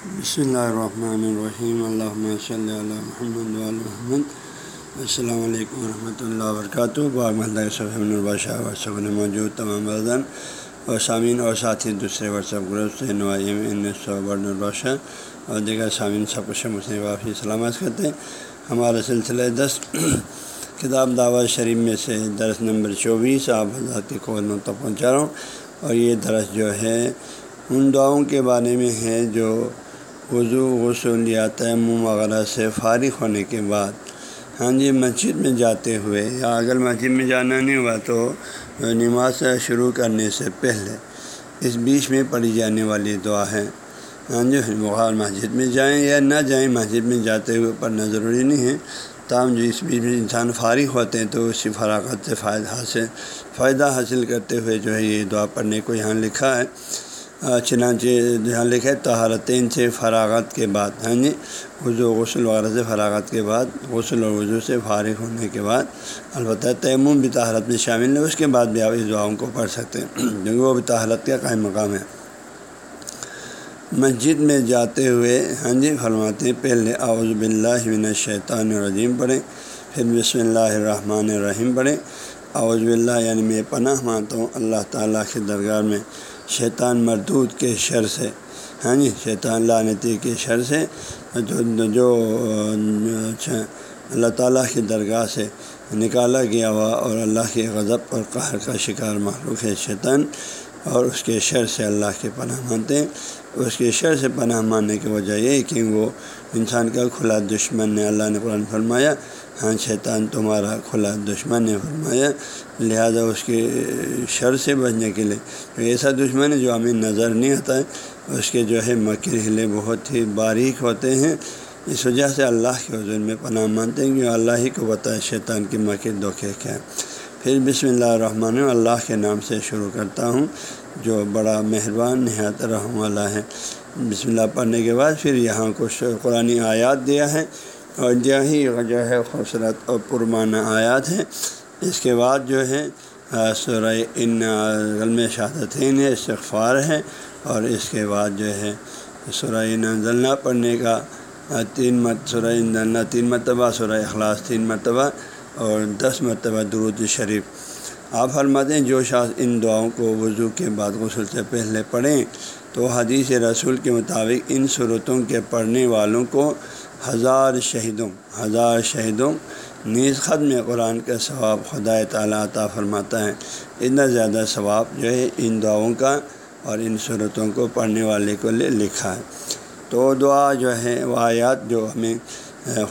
بسم اللہ الرحمن الرحیم اللہ صلی اللہ محمد محمد السلام علیکم ورحمۃ اللہ وبرکاتہ صحیح الباشہ موجود تمام بردن اور سامعین اور ساتھی دوسرے ورثہ گروپ سے نوائم اور دیگر سامعین سب کچھ مسلم وافی سلامت کرتے ہیں ہمارا سلسلہ دس کتاب دعوت شریف میں سے درس نمبر چوبیس آپ حضرات کے قول تک پہنچا رہا ہوں اور یہ درس جو ہے ان دعاؤں کے بارے میں ہے جو وضو غسل یا تیمم وغیرہ سے فارغ ہونے کے بعد ہاں جی مسجد میں جاتے ہوئے یا اگر مسجد میں جانا نہیں ہوا تو نماز شروع کرنے سے پہلے اس بیچ میں پڑھی جانے والی دعا ہے۔ ہاں جی بخار مسجد میں جائیں یا نہ جائیں، مسجد میں جاتے ہوئے پڑھنا ضروری نہیں ہے۔ تاہم جو اس بیچ میں انسان فارغ ہوتے ہیں تو اسی فراغت سے فائدہ حاصل فائدہ حاصل کرتے ہوئے جو ہے یہ دعا پڑھنے کو یہاں لکھا ہے۔ چنانچہ جہاں لکھے تہارتین سے فراغت کے بعد ہاں جی وضو، غسل وغیرہ سے فراغت کے بعد، غسل اور وضو سے فارغ ہونے کے بعد، البتہ تیمم بھی تہارت میں شامل ہے، اس کے بعد بھی آپ اس دعاؤں کو پڑھ سکتے ہیں، کیونکہ وہ بھی تہارت کا قائم مقام ہے۔ مسجد میں جاتے ہوئے ہاں جی فرماتے ہیں، پہلے اعوذ باللہ من الشیطان الرجیم پڑھیں، پھر بسم اللہ الرحمن الرحیم پڑھیں۔ اعوذ باللہ یعنی میں پناہ مانتا ہوں اللہ تعالیٰ کے درگاہ میں شیطان مردود کے شر سے۔ ہاں جی شیطان لانتی کے شر سے۔ جو جو، اللہ تعالیٰ کی درگاہ سے نکالا گیا ہوا اور اللہ کے غضب اور قہر کا شکار معلوم ہے شیطان اور اس کے شر سے اللہ کے پناہ مانتے ہیں۔ اس کے شر سے پناہ ماننے کی وجہ یہ کہ وہ انسان کا کھلا دشمن نے اللہ نے قرآن فرمایا ہاں شیطان تمہارا کھلا دشمن نے فرمایا، لہذا اس کے شر سے بچنے کے لیے۔ ایسا دشمن ہے جو ہمیں نظر نہیں آتا ہے۔ اس کے جو ہے مکر ہلے بہت ہی باریک ہوتے ہیں۔ اس وجہ سے اللہ کے حضور میں پناہ مانتے ہیں کہ اللہ ہی کو بتائے شیطان کی مکر دھوکے کیا پھر بسم اللہ الرحمن اللہ کے نام سے شروع کرتا ہوں، جو بڑا مہربان، نہایت رحم والا ہے۔ بسم اللہ پڑھنے کے بعد پھر یہاں کچھ قرآن آیات دیا ہے۔ اور ہی جو ہے خوبصورت اور پرمانہ آیات ہے اس کے بعد جو ہے سورہ ان غلم شہادتین ہے، استغفار ہے۔ اور اس کے بعد جو ہے، سورہ نزلنا پڑھنے کا تین مت سورہ نلنا تین مرتبہ، سورہ اخلاص تین مرتبہ، اور دس مرتبہ درود شریف۔ آپ فرماتے ہیں، جو شاخ ان دعاؤں کو وضو کے بعد غسل سے پہلے پڑھیں، تو حدیث رسول کے مطابق ان صورتوں کے پڑھنے والوں کو ہزار شہیدوں ہزار شہیدوں۔ نیز ختم قرآن کا ثواب خدا تعالیٰ عطا فرماتا ہے۔ اتنا زیادہ ثواب جو ہے ان دعاؤں کا اور ان صورتوں کو پڑھنے والے کو لے لکھا ہے۔ تو دعا جو ہے، وہ آیات جو ہمیں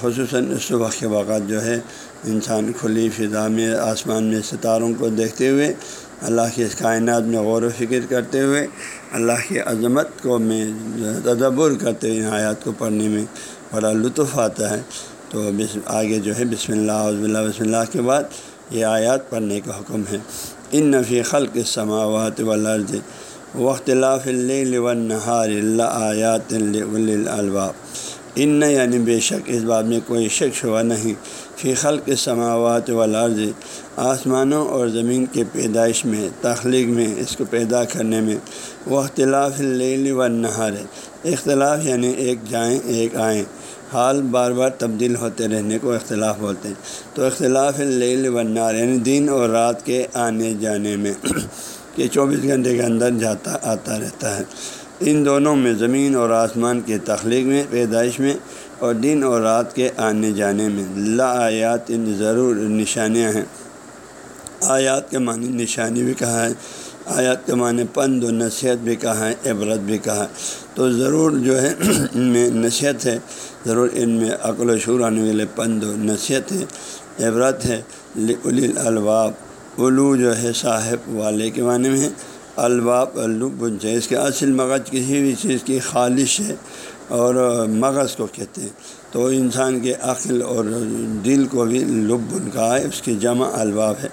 خصوصاً صبح کے وقت جو ہے، انسان کھلی فضا میں، آسمان میں ستاروں کو دیکھتے ہوئے، اللہ کی اس کائنات میں غور و فکر کرتے ہوئے، اللہ کی عظمت کو میں تدبر کرتے ہوئے آیات کو پڑھنے میں بڑا لطف آتا ہے۔ تو آگے جو ہے، بسم اللہ عزب اللہ بسم اللہ کے بعد یہ آیات پڑھنے کا حکم ہے۔ ان نفی خلق سماوات والارض وختلاف اللہ نہار اللہ آیات الباب ان یعنی بے شک اس بات میں کوئی شک شبہ نہیں۔ فی خلق سماوات والارض آسمانوں اور زمین کے پیدائش میں، تخلیق میں، اس کو پیدا کرنے میں، وہ اختلاف اللیل و نہار اختلاف یعنی ایک جائیں، ایک آئیں۔ حال بار بار تبدیل ہوتے رہنے کو اختلاف بولتے ہیں۔ تو اختلاف اللیل و نار یعنی دن اور رات کے آنے جانے میں کہ چوبیس گھنٹے کے اندر جاتا، آتا رہتا ہے۔ ان دونوں میں زمین اور آسمان کے تخلیق میں، پیدائش میں اور دن اور رات کے آنے جانے میں۔ لا آیات ان ضرور نشانیاں ہیں۔ آیات کے معنی نشانی بھی کہا ہے، آیات کے معنی پند و نصیحت بھی کہا ہے، عبرت بھی کہا ہے۔ تو ضرور جو ہے ان میں نصیحت ہے، ضرور ان میں عقل و شور آنے والے پند و نصیحت ہے، عبرت ہے۔ لل الباب الو جو ہے صاحب والے کے معنی میں ہے۔ الباب الب ہے اس کے اصل مغز کسی بھی چیز کی خالش ہے۔ اور مغز کو کہتے ہیں۔ تو انسان کے عقل اور دل کو بھی لب ان کا ہے، اس کی جمع الباب ہے۔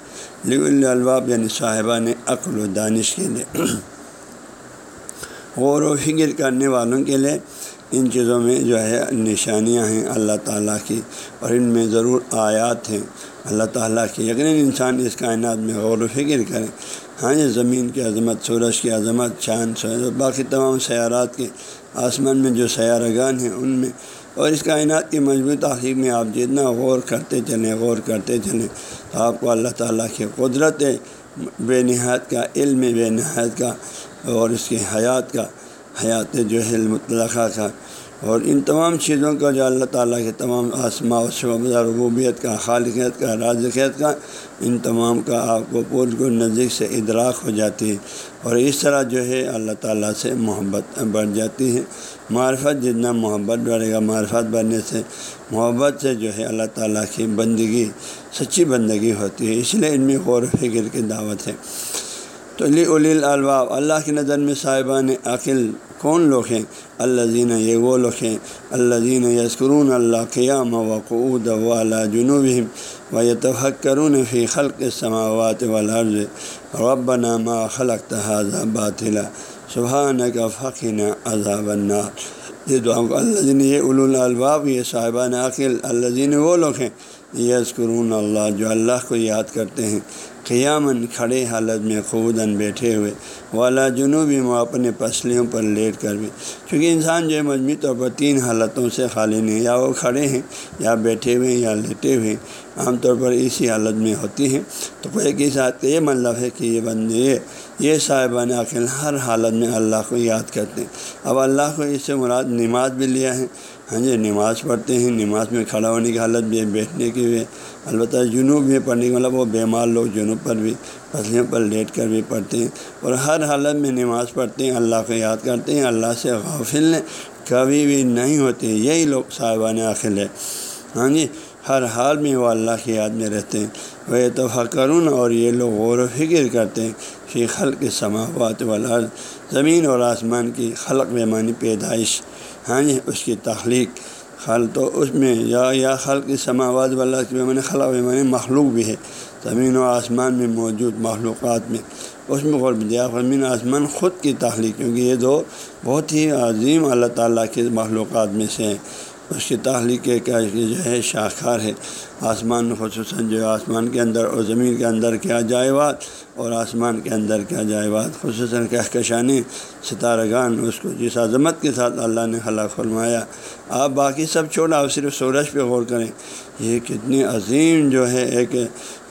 الباب یعنی صاحبہ نے عقل و دانش کے لیے۔ غور و فکر کرنے والوں کے لیے ان چیزوں میں جو ہے نشانیاں ہیں اللہ تعالیٰ کی، اور ان میں ضرور آیات ہیں۔ اللہ تعالیٰ کی، یقیناً انسان اس کائنات میں غور و فکر کرے۔ ہاں جی زمین کی عظمت، سورج کی عظمت، چاند باقی تمام سیارات کے آسمان میں جو سیارگان ہیں، ان میں۔ اور اس کائنات کی مضبوط تحقیق میں آپ جتنا غور کرتے چلیں، غور کرتے چلیں، تو آپ کو اللہ تعالیٰ کی قدرت بے نہایت کا، علم بے نہایت کا اور اس کی حیات کا، حیات جو ہے، مطلقہ کا۔ اور ان تمام چیزوں کا جو اللہ تعالیٰ کے تمام آسما و شعبہ ربوبیت کا خالقیت کا رازقیت کا، ان تمام کا آپ کو پور کو نزدیک سے ادراک ہو جاتی ہے اور اس طرح جو ہے اللہ تعالیٰ سے محبت بڑھ جاتی ہے۔ معرفت، جتنا محبت بڑھے گا، معرفت بڑھنے سے محبت سے جو ہے اللہ تعالیٰ کی بندگی، سچی بندگی ہوتی ہے۔ اس لیے ان میں غور و فکر کی دعوت ہے۔ تو لی الیل الباب اللہ کی نظر میں صاحبان عقل کون لوگ ہیں؟ اللہ زین یہ وہ لوگ ہیں۔ اللہ زین یسکرون اللہ قیام وقعود و اللہ جنوب و یتحق کرون فی خلق سماوات والارض۔ ربنا ما خلق تحاظہ باطلا۔ سبحانہ کا فقین عذاب النار۔ یہ دعا اللہ جن یہ اول الباب یہ صاحبان عقل اللہ زین وہ لوگ ہیں۔ یسکرون اللہ جو اللہ کو یاد کرتے ہیں۔ قیامن کھڑے حالت میں خودن بیٹھے ہوئے۔ والا جنوبی وہ اپنے پسلیوں پر لیٹ کر بھی۔ کیونکہ انسان جو ہے مجموعی طور پر تین حالتوں سے خالی نہیں یا وہ کھڑے ہیں، یا بیٹھے ہوئے ہیں، یا لیٹے ہوئے ہیں۔ عام طور پر اسی حالت میں ہوتی ہیں۔ تو کوئی کے ساتھ یہ مطلب ہے کہ یہ بندے، یہ صاحبان عقل ہر حالت میں اللہ کو یاد کرتے ہیں۔ اب اللہ کو اس سے مراد نماز بھی لیا ہے۔ ہاں جی نماز پڑھتے ہیں، نماز میں کھڑا ہونے کی حالت بھی ہے، بیٹھنے کی بھی البتہ جنوب میں پڑھنے کا مطلب وہ بیمار لوگ جنوب پر بھی پسلیوں پر لیٹ کر بھی پڑھتے ہیں۔ اور ہر حالت میں نماز پڑھتے ہیں، اللہ کو یاد کرتے ہیں، اللہ سے غافل کبھی بھی نہیں ہوتے۔ یہی لوگ صاحبان عقل ہے۔ ہاں جی ہر حال میں وہ اللہ کی یاد میں رہتے ہیں۔ وہ اتفقرون اور یہ لوگ غور و فکر کرتے ہیں کہ خلق سماوات والا زمین اور آسمان کی خلق بیمانی پیدائش۔ ہاں جی اس کی تخلیق خل تو اس میں یا یا خلق سماوات والا میں بیمانی خلق میں مخلوق بھی ہے۔ زمین و آسمان میں موجود مخلوقات میں۔ اس میں غور دیا، زمین آسمان خود کی تخلیق، کیونکہ یہ دو بہت ہی عظیم اللہ تعالیٰ کے مخلوقات میں سے ہیں۔ اس کی تخلیق کا جو ہے شاہکار ہے۔ آسمان خصوصاً جو آسمان کے اندر اور زمین کے اندر کیا جائے بات اور آسمان کے اندر کیا جائے بات خصوصاً کہکشانی ستارگان، اس کو جس عظمت کے ساتھ اللہ نے خلا فرمایا۔ آپ باقی سب چھوڑا آپ صرف سورج پہ غور کریں۔ یہ کتنی عظیم جو ہے ایک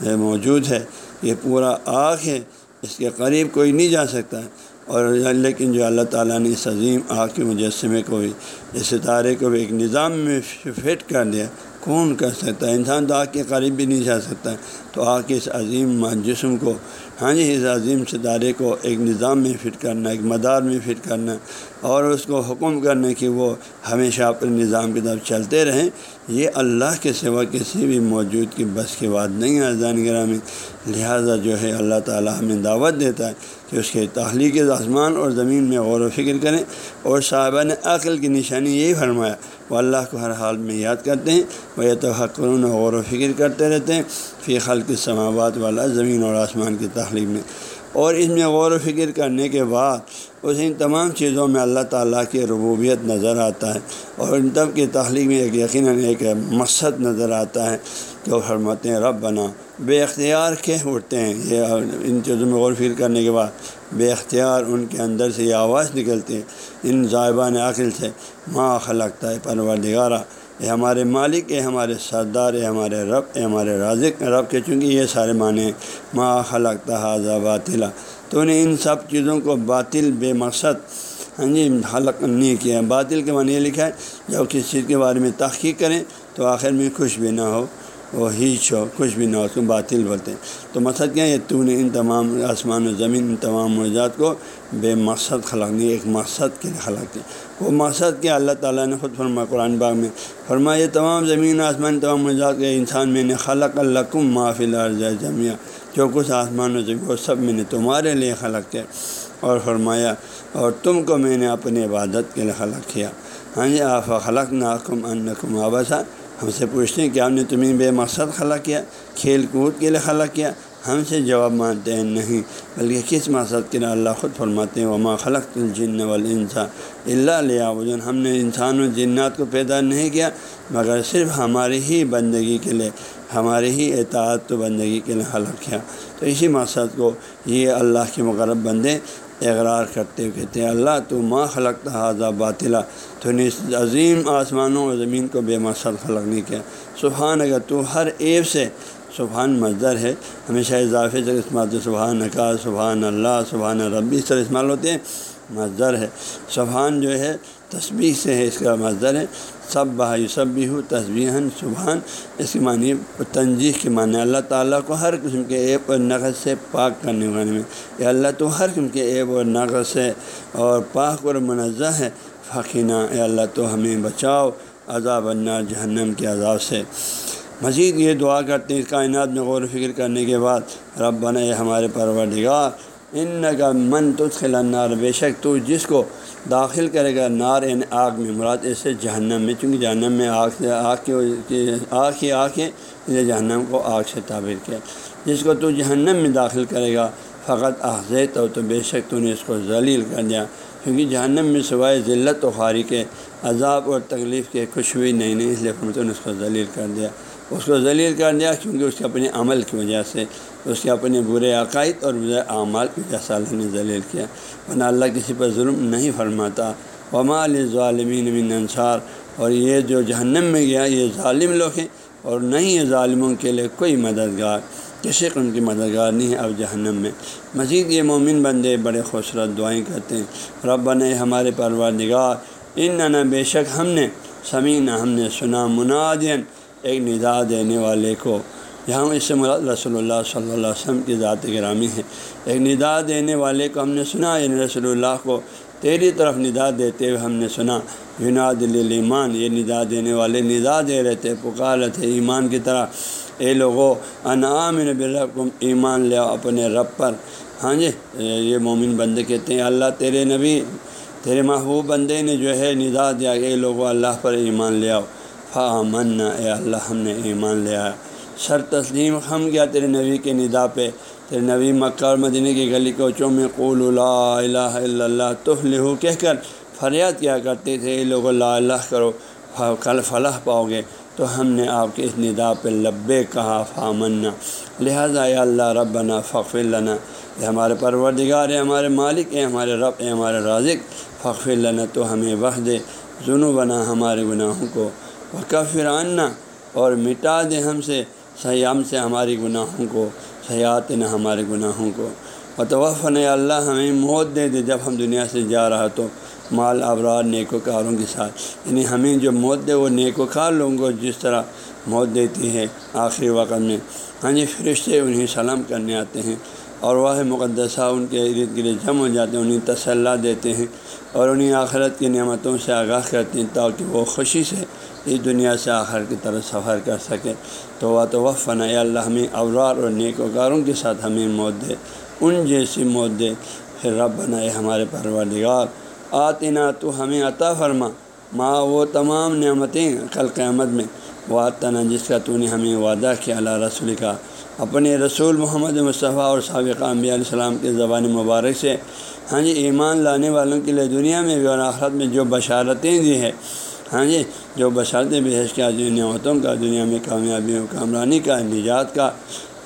موجود ہے، یہ پورا آگ ہے۔ اس کے قریب کوئی نہیں جا سکتا۔ اور یعنی لیکن جو اللہ تعالیٰ نے اس عظیم آگ کے مجسمے کو بھی، اس ستارے کو بھی ایک نظام میں فٹ کر دیا، کون کر سکتا ہے؟ انسان تو آگ کے قریب بھی نہیں جا سکتا۔ تو آگ کے اس عظیم جسم کو ہاں جی اس عظیم ستارے کو ایک نظام میں فٹ کرنا، ایک مدار میں فٹ کرنا اور اس کو حکم کرنے کہ وہ ہمیشہ اپنے نظام کی طرف چلتے رہیں۔ یہ اللہ کے سوا کسی بھی موجود کی بس کی بات نہیں ہے، اذان گرہ میں۔ لہٰذا جو ہے، اللہ تعالیٰ ہمیں دعوت دیتا ہے کہ اس کے تخلیق آسمان اور زمین میں غور و فکر کریں۔ اور صاحبہ نے عقل کی نشانی یہی فرمایا وہ اللہ کو ہر حال میں یاد کرتے ہیں، وہ یہ تو غور و فکر کرتے رہتے ہیں، فی خلق سماوات والا زمین اور آسمان کی تخلیق میں۔ اور اس میں غور و فکر کرنے کے بعد اس ان تمام چیزوں میں اللہ تعالیٰ کی ربوبیت نظر آتا ہے اور ان تب کی تخلیق میں ایک یقیناً ایک مقصد نظر آتا ہے جو فرماتے ہیں رب بنا بے اختیار کے اٹھتے ہیں؟ یہ ان چیزوں میں غور فکر کرنے کے بعد بے اختیار ان کے اندر سے یہ آواز نکلتی ہے، ان ذائبان عقل سے، ماں خلقتا ہے پروردگارہ اے ہمارے مالک، اے ہمارے سردار، اے ہمارے رب، اے ہمارے رازق رب کے چونکہ یہ سارے معنی ما خلق تحاظہ باطلا، تو انہیں ان سب چیزوں کو باطل بے مقصد ہاں جی حلق نہیں کیا۔ باطل کے معنی یہ لکھا ہے، جب کسی چیز کے بارے میں تحقیق کریں تو آخر میں خوش بھی نہ ہو۔ وہ ہیچ ہو، کچھ بھی نہ ہو اس کو باطل بولتے ہیں۔ تو مقصد کیا ہے؟ تو نے ان تمام آسمان و زمین، ان تمام موجات کو بے مقصد خلق نہیں ایک مقصد کے لیے خلق کیا۔ وہ مقصد کیا؟ اللہ تعالیٰ نے خود فرما قرآن باغ میں فرما یہ تمام زمین، آسمان، تمام موجات کے انسان میں نے خلق القم معافل عرض جمعہ جو کچھ آسمان و زمین، وہ سب میں نے تمہارے لیے خلق کیا۔ اور فرمایا، اور تم کو میں نے اپنی عبادت کے لیے خلق کیا۔ ہاں جی آپ خلق ناکم ان نقم ہم سے پوچھتے ہیں کہ ہم نے تمہیں بے مقصد خلا کیا، کھیل کود کے لیے خلا کیا؟ ہم سے جواب مانتے ہیں نہیں، بلکہ کس مقصد کے لیے اللہ خود فرماتے ہیں، وما خلق الجن والانسا اللہ لیا وجن ہم نے انسان و جنات کو پیدا نہیں کیا، مگر صرف ہماری ہی بندگی کے لیے ہمارے ہی اطاعت و بندگی کے لیے خلق کیا۔ تو اسی مقصد کو یہ اللہ کے مغرب بندے اقرار کرتے ہوئے کہتے ہیں، اللہ تو ماں خلق تھا باطلا۔ تو نے اس عظیم آسمانوں اور زمین کو بے مقصد خلق نہیں کیا۔ سبحان اگر تو ہر ایب سے سبحان مزدر ہے۔ ہمیشہ اضافے سے استعمال سبحان کا، سبحان اللہ، سبحان ربی اس طرح استعمال ہوتے ہیں۔ مزدر ہے۔ سبحان جو ہے تسبیح سے ہے، اس کا مزدر ہے سب بھائی سب بھی ہو تصبیح سبحان، اس کی معنی تنجیح کی معنی اللہ تعالیٰ کو ہر قسم کے ایپ اور نقص سے پاک کرنے والے میں یا اللہ تو ہر قسم کے ایپ اور نقص سے اور پاک اور منزہ ہے۔ فقینہ اے اللہ تو ہمیں بچاؤ عذاب النار جہنم کے عذاب سے۔ مزید یہ دعا کرتے ہیں، اس کائنات میں غور و فکر کرنے کے بعد رب بنے ہمارے پروردگار ان کا من النار، بے شک تو جس کو داخل کرے گا نار ان آگ میں، مراد ایسے جہنم میں، چونکہ جہنم میں آگ سے آگ کی آگ ہی آگ ہے، اسے جہنم کو آگ سے تعبیر کیا۔ جس کو تو جہنم میں داخل کرے گا، فقط آخذ تو تو بے شک تو نے اس کو ذلیل کر دیا۔ کیونکہ جہنم میں سوائے ذلت و خاری کے عذاب اور تکلیف کے کچھ بھی نہیں نہیں اس لیے نے اس کو ذلیل کر دیا۔ اس کو ذلیل کر دیا کیونکہ اس کے اپنے عمل کی وجہ سے۔ اس کے اپنے برے عقائد اور برے اعمال کی اللہ نے ذلیل کیا۔ ورنہ اللہ کسی پر ظلم نہیں فرماتا۔ ومال ظالمین من انصار اور یہ جو جہنم میں گیا، یہ ظالم لوگ ہیں اور نہیں ہے ظالموں کے لیے کوئی مددگار۔ کسی ان کی مددگار نہیں ہے اب جہنم میں۔ مزید یہ مومن بندے بڑے خوبصورت دعائیں کرتے ہیں۔ رب نے ہمارے پروردگار ان نہ بے شک ہم نے سمین ہم نے سنا منادین ایک ندا دینے والے کو۔ یہاں اس سے مراد رسول اللہ صلی اللہ علیہ وسلم کی ذات گرامی ہے۔ ایک ندا دینے والے کو ہم نے سنا یعنی رسول اللہ کو تیری طرف ندا دیتے ہوئے ہم نے سنا۔ یناد ایمان یہ ندا دینے والے ندا دے رہے تھے پکار تھے ایمان کی طرح۔ اے لوگوں انعام برکم ایمان لے اپنے رب پر۔ ہاں جی یہ مومن بندے کہتے ہیں، اللہ تیرے نبی، تیرے محبوب بندے نے جو ہے ندا دیا۔ کہ اے لوگوں اللہ پر ایمان لے آؤ۔ فامن اے اللہ ہم نے ایمان لیا سر تسلیم، ہم کیا تیرے نبی کے ندا پہ، تیرے نبی مکہ اور مدینہ کی گلی کوچوں میں قول اللہ الہ الا اللہ تو لہو کہہ کر فریاد کیا کرتے تھے یہ لوگ اللہ اللہ کرو، کل فلاح پاؤ گے۔ تو ہم نے آپ کے اس ندا پہ لبے کہا فامنا لہٰذا اے اللہ ربنا فخر لنا۔ یہ ہمارے پروردگار ہے ہمارے مالک ہیں ہمارے رب ہیں ہمارے رازق فخر لنا تو ہمیں وقت دے۔ ظنو بنا ہمارے گناہوں کو۔ وکفر عنا اور مٹا دے ہم سے۔ سیام سے ہماری گناہوں کو سیات نہ ہمارے گناہوں کو۔ و نے اللہ، ہمیں موت دے دے جب ہم دنیا سے جا رہا تو۔ مال ابرار نیک و کاروں کے ساتھ۔ یعنی ہمیں جو موت دے، وہ نیک و کار لوگوں کو جس طرح موت دیتی ہے آخری وقت میں۔ ہاں جی فرشتے انہیں سلام کرنے آتے ہیں اور وہ مقدسہ ان کے ارد گرد جم ہو جاتے ہیں، انہیں تسلّہ دیتے ہیں اور انہیں آخرت کی نعمتوں سے آگاہ کرتے ہیں تاکہ وہ خوشی سے اس دنیا سے آخر کی طرف سفر کر سکے۔ تو وہ تو وف فن اللہ ہمیں اورار اور نیک وکاروں کے ساتھ ہمیں موت دے۔ ان جیسی موت دے۔ پھر رب بنائے ہمارے پروردگار۔ آتنا تو ہمیں عطا فرما۔ ماں وہ تمام نعمتیں کل قیامت میں۔ وہ آتنا جس کا تو نے ہمیں وعدہ کیا اللہ رسول کا۔ اپنے رسول محمد مصطفیٰ اور سابقہ انبیاء علیہ السلام کے زبان مبارک سے۔ ہاں جی ایمان لانے والوں کے لیے دنیا میں بھی اور آخرت میں جو بشارتیں دی ہے ہاں جی جو بشارتیں بحث کیا نعمتوں کا، دنیا میں کامیابی و کامرانی کا، نجات کا،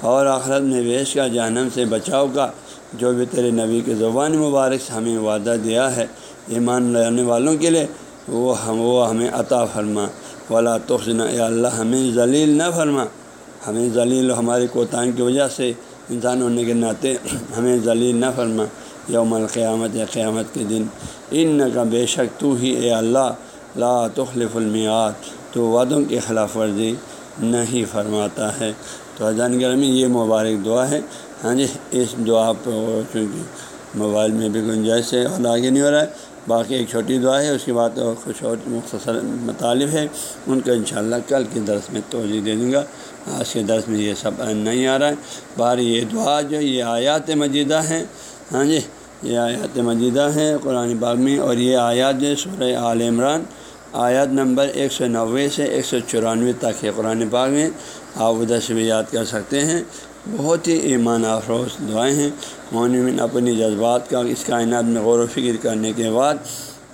اور آخرت میں بحث کا، جہنم سے بچاؤ کا، جو بھی تیرے نبی کے زبان مبارک سے ہمیں وعدہ دیا ہے، ایمان لانے والوں کے لیے، وہ ہم، وہ ہمیں عطا فرما۔ والا توخن اللہ، ہمیں ذلیل نہ فرما۔ ہمیں ذلیل ہماری کوتاہی کی وجہ سے انسان ہونے کے ناطے ہمیں ذلیل نہ فرما۔ یوم القیامت یا قیامت کے دن۔ ان کا بے شک تو ہی، اے اللہ لا تخلف المیات تو وعدوں کی خلاف ورزی نہیں فرماتا ہے۔ تو اذان گرمی یہ مبارک دعا ہے۔ ہاں جی اس دعا پہ چونکہ موبائل میں بھی گنجائش ہے اور آگے نہیں ہو رہا ہے، باقی ایک چھوٹی دعا ہے، اس کے بعد کچھ اور مختصر مطالب ہے۔ ان کا انشاءاللہ کل کے درس میں توجہ دے دوں گا۔ آج کے درس میں یہ سب نہیں آ رہا ہے۔ بار یہ دعا جو یہ آیات مجیدہ ہیں۔ ہاں جی یہ آیات مجیدہ ہیں قرآن باغ میں اور یہ آیات جو سورہ عال عمران۔ آیات نمبر ایک سو نوے سے ایک سو چورانوے تک ہے قرآن باغ میں آپ ادھر سے بھی یاد کر سکتے ہیں۔ بہت ہی ایمان افروز دعائیں ہیں۔ معنی اپنی جذبات کا اس کائنات میں غور و فکر کرنے کے بعد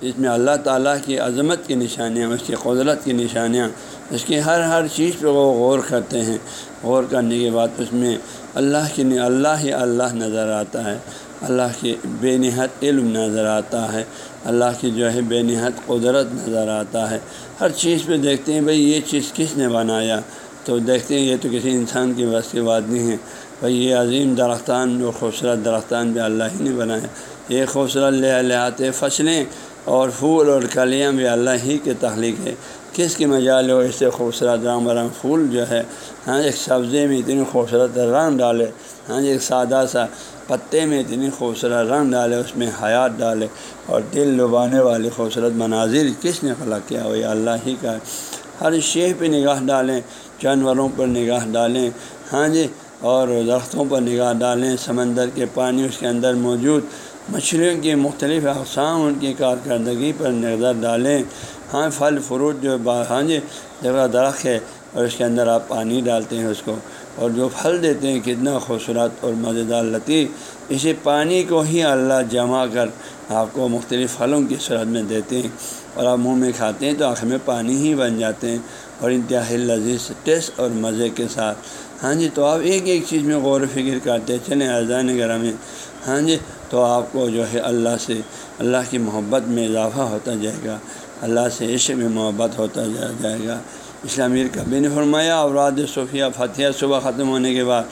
اس میں اللہ تعالیٰ کی عظمت کی نشانیاں، اس کی قدرت کی نشانیاں، اس کی ہر ہر چیز پہ وہ غور کرتے ہیں۔ غور کرنے کے بعد اس میں اللہ کی اللہ ہی اللہ نظر آتا ہے۔ اللہ کی بے نہایت علم نظر آتا ہے، اللہ کی جو ہے بے نہایت قدرت نظر آتا ہے۔ ہر چیز پہ دیکھتے ہیں، بھائی یہ چیز کس نے بنایا؟ تو دیکھتے ہیں، یہ تو کسی انسان کی بس کی بات نہیں ہے۔ بھائی یہ عظیم درختان جو خوبصورت درختان بھی اللہ ہی نے بنایا یہ خوبصورت لہات فصلیں اور پھول اور کلیاں بھی اللہ ہی کے تخلیق ہے کس کی مجال ہو ایسے خوبصورت رنگ برنگ پھول جو ہے ہاں ایک سبزی میں اتنی خوبصورت رنگ ڈالے ہاں ایک سادہ سا پتے میں اتنی خوبصورت رنگ ڈالے، اس میں حیات ڈالے اور دل لبانے والی خوبصورت مناظر کس نے خلق کیا؟ وہ اللہ ہی کا ہر شے پہ نگاہ ڈالیں، جانوروں پر نگاہ ڈالیں ہاں جی اور درختوں پر نگاہ ڈالیں، سمندر کے پانی اس کے اندر موجود مچھلیوں کی مختلف اقسام، ان کی کارکردگی پر نظر ڈالیں۔ ہاں پھل، فروٹ جو ہاں جی جگہ درخت ہے اور اس کے اندر آپ پانی ڈالتے ہیں اس کو اور جو پھل دیتے ہیں، کتنا خوبصورت اور مزیدار لطیف۔ اسی پانی کو ہی اللہ جمع کر آپ کو مختلف پھلوں کی صورت میں دیتے ہیں اور آپ منہ میں کھاتے ہیں تو آخر میں پانی ہی بن جاتے ہیں اور انتہائی لذیذ، ٹیسٹ اور مزے کے ساتھ۔ ہاں جی تو آپ ایک ایک چیز میں غور و فکر کرتے چلیں، اذان گرہ میں ہاں جی تو آپ کو جو ہے اللہ سے، اللہ کی محبت میں اضافہ ہوتا جائے گا۔ اللہ سے عشق میں محبت ہوتا جائے گا۔ اسلامیر کبھی نے فرمایا، اوراد صوفیہ فتح صبح ختم ہونے کے بعد،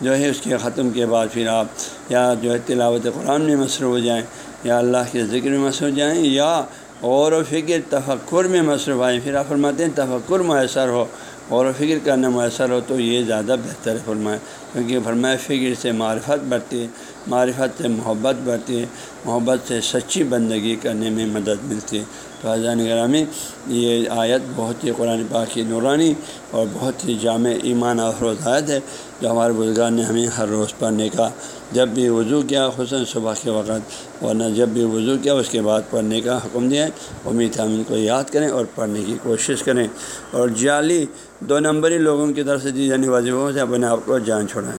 جو ہے اس کے ختم کے بعد پھر آپ یا جو ہے تلاوت قرآن میں مصروف ہو جائیں، یا اللہ کے ذکر میں مصروف جائیں، یا غور و فکر، تفکر میں مصروف آئیں۔ پھر آپ فرماتے ہیں، تفکر میسر ہو۔ غور و فکر کرنا میسر ہو تو یہ زیادہ بہتر ہے، فرمائے۔ کیونکہ فرمائے، فکر سے معرفت بڑھتی ہے، معرفت سے محبت بڑھتی ہے، محبت سے سچی بندگی کرنے میں مدد ملتی ہے۔ تو گرامی یہ آیت بہت ہی قرآن پاک کی نورانی اور بہت ہی جامع ایمان افروز آیت ہے، جو ہمارے بزرگان نے ہمیں ہر روز پڑھنے کا جب بھی وضو کیا خصاً صبح کے وقت، ورنہ جب بھی وضو کیا، اس کے بعد پڑھنے کا حکم دیا ہے۔ امید ہم ان کو یاد کریں اور پڑھنے کی کوشش کریں۔ اور جعلی دو نمبری لوگوں کی طرف سے دی جانے وظیفوں سے اپنے آپ کو جان چھوڑائیں۔